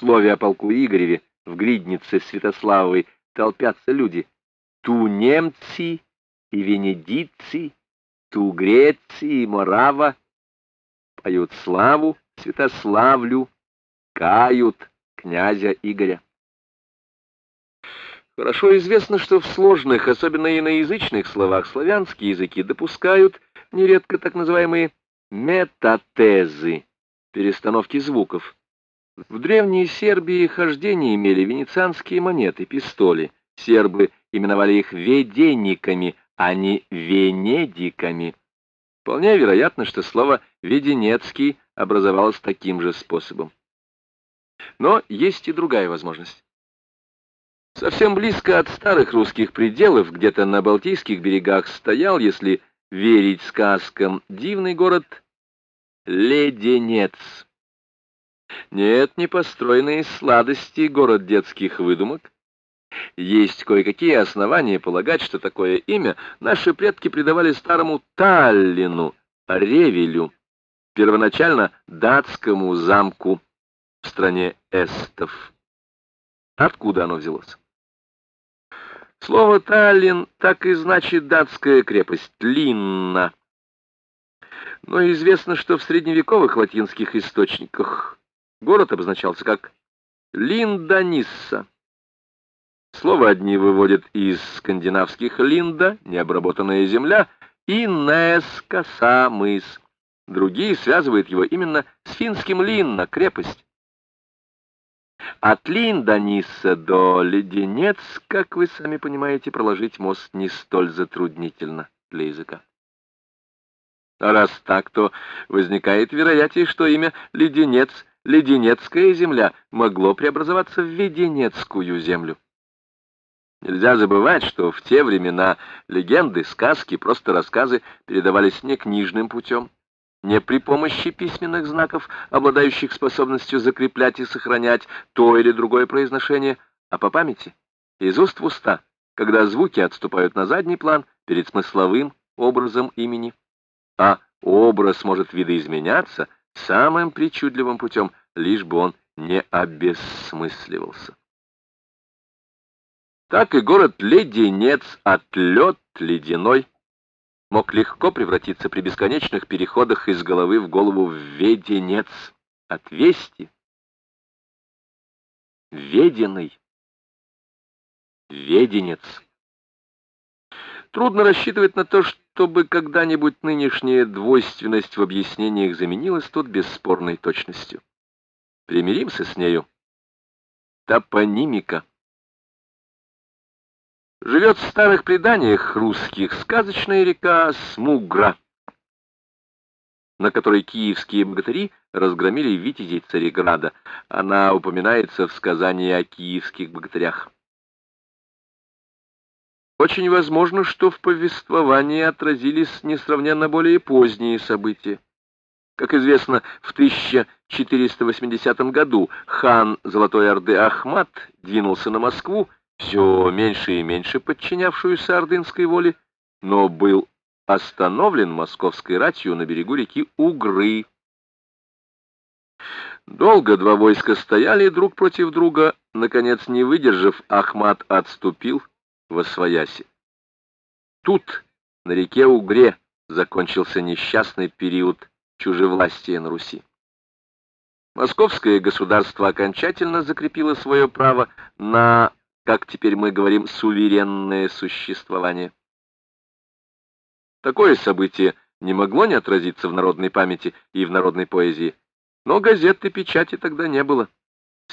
слове о полку Игореве в гриднице Святославовой толпятся люди. Ту немцы и венедицы, ту Греции и Морава поют славу Святославлю, кают князя Игоря. Хорошо известно, что в сложных, особенно иноязычных словах славянские языки допускают нередко так называемые метатезы, перестановки звуков. В древней Сербии хождение имели венецианские монеты, пистоли. Сербы именовали их веденниками, а не венедиками. Вполне вероятно, что слово «веденецкий» образовалось таким же способом. Но есть и другая возможность. Совсем близко от старых русских пределов, где-то на Балтийских берегах, стоял, если верить сказкам, дивный город Леденец. Нет, не построенный из сладости город детских выдумок. Есть кое-какие основания полагать, что такое имя наши предки придавали старому Таллину, Ревелю, первоначально датскому замку в стране эстов. Откуда оно взялось? Слово «Таллин» так и значит датская крепость «Линна». Но известно, что в средневековых латинских источниках город обозначался как «Линданисса». Слово одни выводят из скандинавских «линда» — необработанная земля, и «нес» — коса, мыс. Другие связывают его именно с финским «линна» — крепость. От Линданиса до Леденец, как вы сами понимаете, проложить мост не столь затруднительно для языка. А раз так, то возникает вероятие, что имя Леденец, Леденецкая земля, могло преобразоваться в Веденецкую землю. Нельзя забывать, что в те времена легенды, сказки, просто рассказы передавались не книжным путем, не при помощи письменных знаков, обладающих способностью закреплять и сохранять то или другое произношение, а по памяти, из уст в уста, когда звуки отступают на задний план перед смысловым образом имени, а образ может видоизменяться самым причудливым путем, лишь бы он не обессмысливался. Так и город Леденец от лед ледяной мог легко превратиться при бесконечных переходах из головы в голову в веденец, от вести, веденный, веденец. Трудно рассчитывать на то, чтобы когда-нибудь нынешняя двойственность в объяснениях заменилась тут бесспорной точностью. Примиримся с нею. Топонимика живет в старых преданиях русских сказочная река Смугра, на которой киевские богатыри разгромили витязей Цареграда. Она упоминается в сказании о киевских богатырях. Очень возможно, что в повествовании отразились несравненно более поздние события. Как известно, в 1480 году хан Золотой Орды Ахмат двинулся на Москву, все меньше и меньше подчинявшуюся ордынской воле, но был остановлен московской ратью на берегу реки Угры. Долго два войска стояли друг против друга, наконец, не выдержав, Ахмат отступил во свояси. Тут, на реке Угре, закончился несчастный период чужевластия на Руси. Московское государство окончательно закрепило свое право на как теперь мы говорим, суверенное существование. Такое событие не могло не отразиться в народной памяти и в народной поэзии, но газет и печати тогда не было.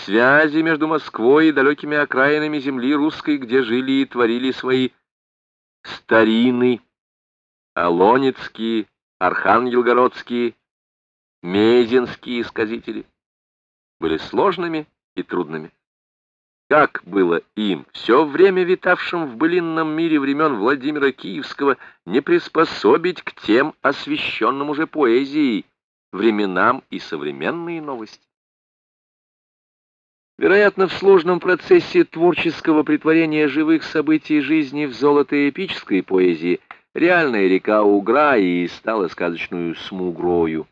Связи между Москвой и далекими окраинами земли русской, где жили и творили свои старины, Алонецкие, Архангелгородские, Мезенские сказители, были сложными и трудными. Как было им, все время витавшим в былинном мире времен Владимира Киевского, не приспособить к тем освященным уже поэзией, временам и современные новости? Вероятно, в сложном процессе творческого притворения живых событий жизни в золото эпической поэзии реальная река Угра и стала сказочную смугрою.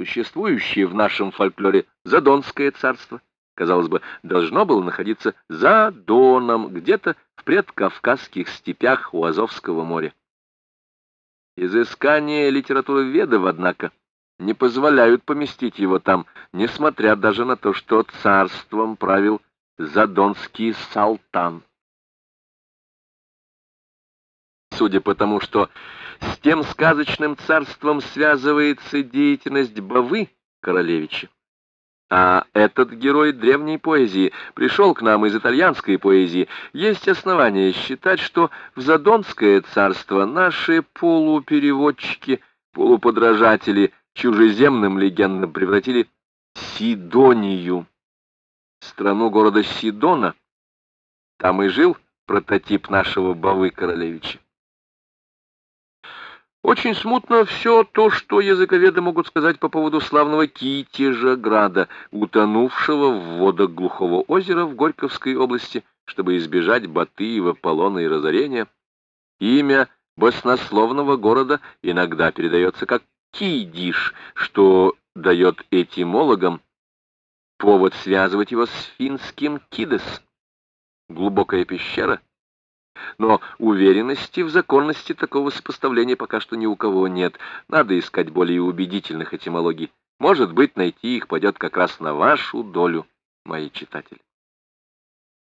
Существующее в нашем фольклоре Задонское царство, казалось бы, должно было находиться за Доном, где-то в предкавказских степях у Азовского моря. Изыскания литературоведов, однако, не позволяют поместить его там, несмотря даже на то, что царством правил Задонский салтан. Судя по тому, что с тем сказочным царством связывается деятельность Бавы Королевича, а этот герой древней поэзии пришел к нам из итальянской поэзии. Есть основания считать, что в Задонское царство наши полупереводчики, полуподражатели чужеземным легендам превратили Сидонию, страну города Сидона. Там и жил прототип нашего Бавы Королевича. Очень смутно все то, что языковеды могут сказать по поводу славного Китежа Града, утонувшего в водах глухого озера в Горьковской области, чтобы избежать Батыева, полона и разорения. Имя баснословного города иногда передается как Кидиш, что дает этимологам повод связывать его с финским Кидес. Глубокая пещера — но уверенности в законности такого сопоставления пока что ни у кого нет. Надо искать более убедительных этимологий. Может быть, найти их пойдет как раз на вашу долю, мои читатели.